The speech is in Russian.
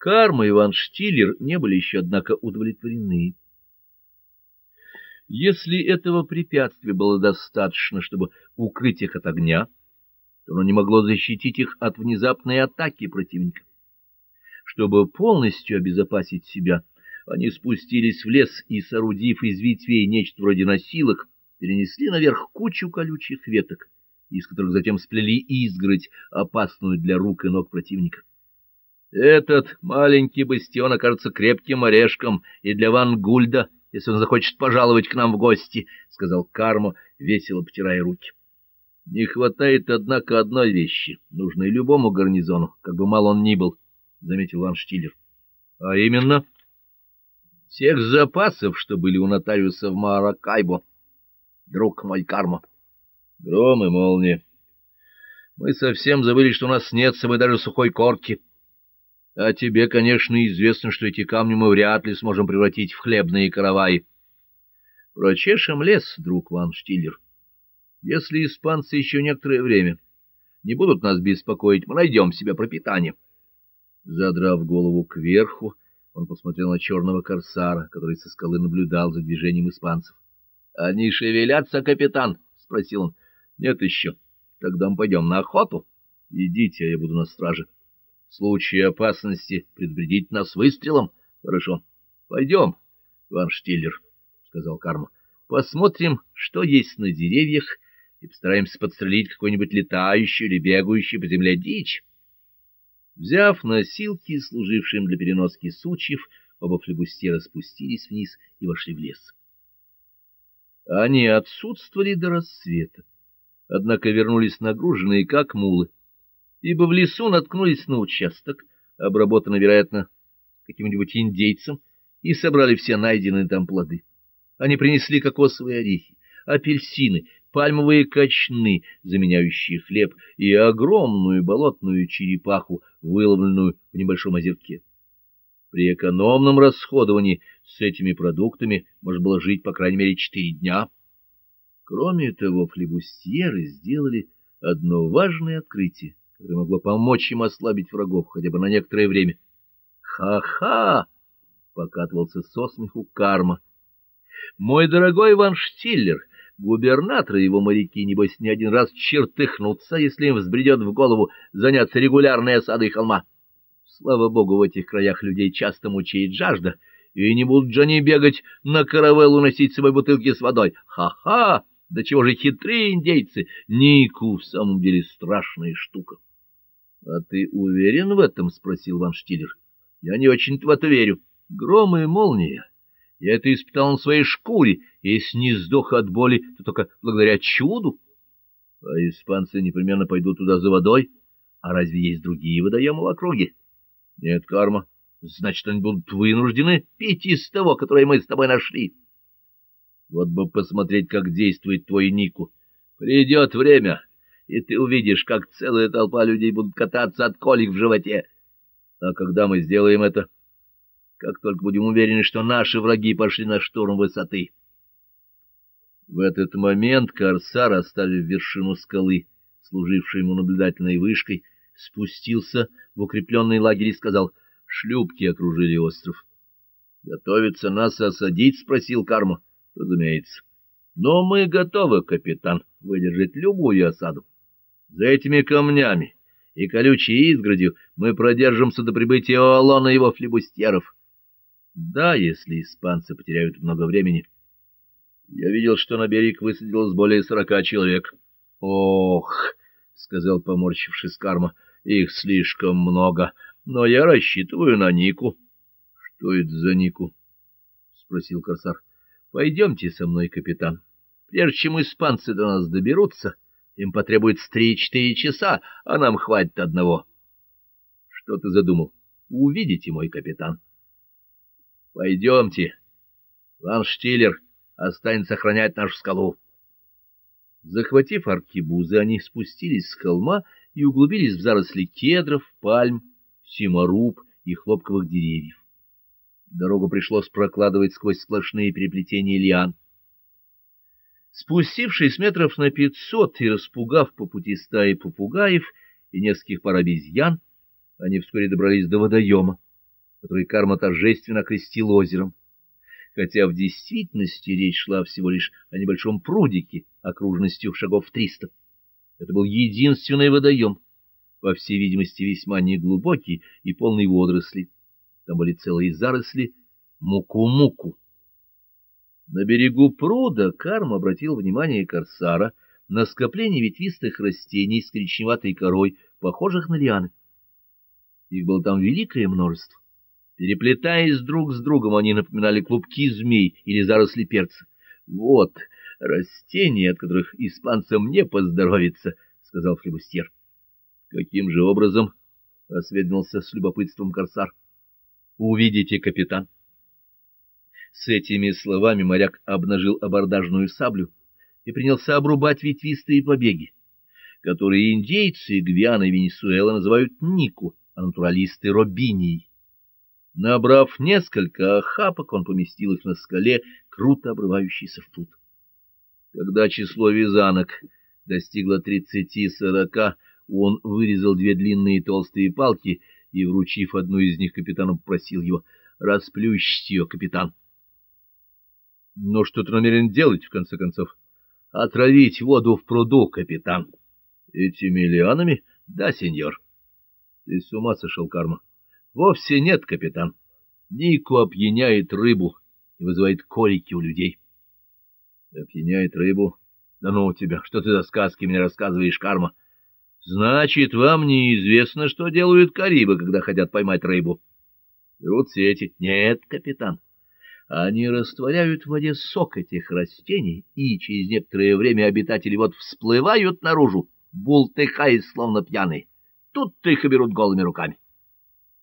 Карма и Ван Штиллер не были еще, однако, удовлетворены. Если этого препятствия было достаточно, чтобы укрыть их от огня, то оно не могло защитить их от внезапной атаки противника. Чтобы полностью обезопасить себя, они спустились в лес и, соорудив из ветвей нечто вроде носилок, перенесли наверх кучу колючих веток, из которых затем сплели изгородь, опасную для рук и ног противника. Этот маленький бастион окажется крепким орешком и для Ван Гульда, если он захочет пожаловать к нам в гости, — сказал Кармо, весело потирая руки. — Не хватает, однако, одной вещи, нужной любому гарнизону, как бы мал он ни был, — заметил Ван Штиллер. — А именно? — Всех запасов, что были у нотариуса в Маракайбо, друг мой Кармо. — Гром и молния. Мы совсем забыли, что у нас нет с собой даже сухой корки. — а тебе, конечно, известно, что эти камни мы вряд ли сможем превратить в хлебные караваи. Прочешем лес, друг Ван Штиллер. Если испанцы еще некоторое время не будут нас беспокоить, мы найдем себе пропитание. Задрав голову кверху, он посмотрел на черного корсара, который со скалы наблюдал за движением испанцев. — Они шевелятся, капитан? — спросил он. — Нет еще. Тогда мы пойдем на охоту. Идите, а я буду на страже. — в случае опасности предупредить нас выстрелом. Хорошо. Пойдем, Ван Штиллер, — сказал Карма. Посмотрим, что есть на деревьях, и постараемся подстрелить какой-нибудь летающий или бегающий по земле дичь. Взяв носилки, служившие для переноски сучьев, оба флебустьера спустились вниз и вошли в лес. Они отсутствовали до рассвета, однако вернулись нагруженные, как мулы ибо в лесу наткнулись на участок, обработанный, вероятно, каким-нибудь индейцем, и собрали все найденные там плоды. Они принесли кокосовые орехи, апельсины, пальмовые кочны, заменяющие хлеб, и огромную болотную черепаху, выловленную в небольшом озерке. При экономном расходовании с этими продуктами можно было жить по крайней мере четыре дня. Кроме того, флебустьеры сделали одно важное открытие которое могло помочь им ослабить врагов хотя бы на некоторое время. «Ха-ха!» — покатывался со смеху карма. «Мой дорогой Иван Штиллер, губернатор и его моряки, небось, не один раз чертыхнутся, если им взбредет в голову заняться регулярной осадой холма. Слава богу, в этих краях людей часто мучает жажда, и не будут же они бегать на каравеллу носить с собой бутылки с водой. Ха-ха! Да чего же хитрые индейцы! Нику в самом деле страшная штука. — А ты уверен в этом? — спросил Ван Штиллер. — Я не очень-то в это верю. Гром и молния. Я это испытал на своей шкуре, и если не сдох от боли, то только благодаря чуду. А испанцы непременно пойдут туда за водой. А разве есть другие водоемы в округе? Нет, карма. Значит, они будут вынуждены пить из того, которое мы с тобой нашли. Вот бы посмотреть, как действует твой Нику. Придет время, и ты увидишь, как целая толпа людей будут кататься от колик в животе. А когда мы сделаем это? Как только будем уверены, что наши враги пошли на штурм высоты. В этот момент корсар, оставив вершину скалы, служившей ему наблюдательной вышкой, спустился в укрепленный лагерь и сказал, шлюпки окружили остров. — Готовится нас осадить? — спросил Карма. — Разумеется. — Но мы готовы, капитан, выдержать любую осаду. За этими камнями и колючей изгородью мы продержимся до прибытия Олона и его флебустьеров. Да, если испанцы потеряют много времени. Я видел, что на берег высадилось более сорока человек. — Ох, — сказал поморщившись карма, — их слишком много, но я рассчитываю на Нику. — Что это за Нику? — спросил корсар. — Пойдемте со мной, капитан. Прежде чем испанцы до нас доберутся... Им потребуется три-четыре часа, а нам хватит одного. Что ты задумал? Увидите, мой капитан. Пойдемте. Ван Штиллер останется охранять нашу скалу. Захватив аркебузы, они спустились с холма и углубились в заросли кедров, пальм, симоруб и хлопковых деревьев. Дорогу пришлось прокладывать сквозь сплошные переплетения лиан. Спустившись метров на пятьсот и распугав по пути стаи попугаев и нескольких пар обезьян, они вскоре добрались до водоема, который Карма торжественно окрестил озером. Хотя в действительности речь шла всего лишь о небольшом прудике окружностью шагов триста. Это был единственный водоем, по всей видимости, весьма неглубокий и полный водорослей. Там были целые заросли муку-муку. На берегу пруда Карм обратил внимание корсара на скопление ветвистых растений с коричневатой корой, похожих на лианы. Их было там великое множество. Переплетаясь друг с другом, они напоминали клубки змей или заросли перца. Вот растения, от которых испанцам не поздоровится, — сказал флебустьер. — Каким же образом? — осведомился с любопытством корсар. — Увидите, капитан. — с этими словами моряк обнажил абордажную саблю и принялся обрубать ветвистые побеги, которые индейцы Гвиана и Венесуэла называют нику, а натуралисты — робинией. Набрав несколько охапок, он поместил их на скале, круто обрывающейся в пруд. Когда число вязанок достигло тридцати-сорока, он вырезал две длинные толстые палки и, вручив одну из них капитану, попросил его «Расплющить ее, капитан». Но что ты намерен делать, в конце концов? Отравить воду в пруду, капитан. Этими лианами? Да, сеньор. Ты с ума сошел, Карма? Вовсе нет, капитан. Нику опьяняет рыбу и вызывает колики у людей. Опьяняет рыбу? Да ну у тебя, что ты за сказки мне рассказываешь, Карма? Значит, вам неизвестно, что делают карибы, когда хотят поймать рыбу. Берут сети. Нет, капитан. Они растворяют в воде сок этих растений, и через некоторое время обитатели вот всплывают наружу, бултыхаясь, словно пьяные. Тут их и берут голыми руками.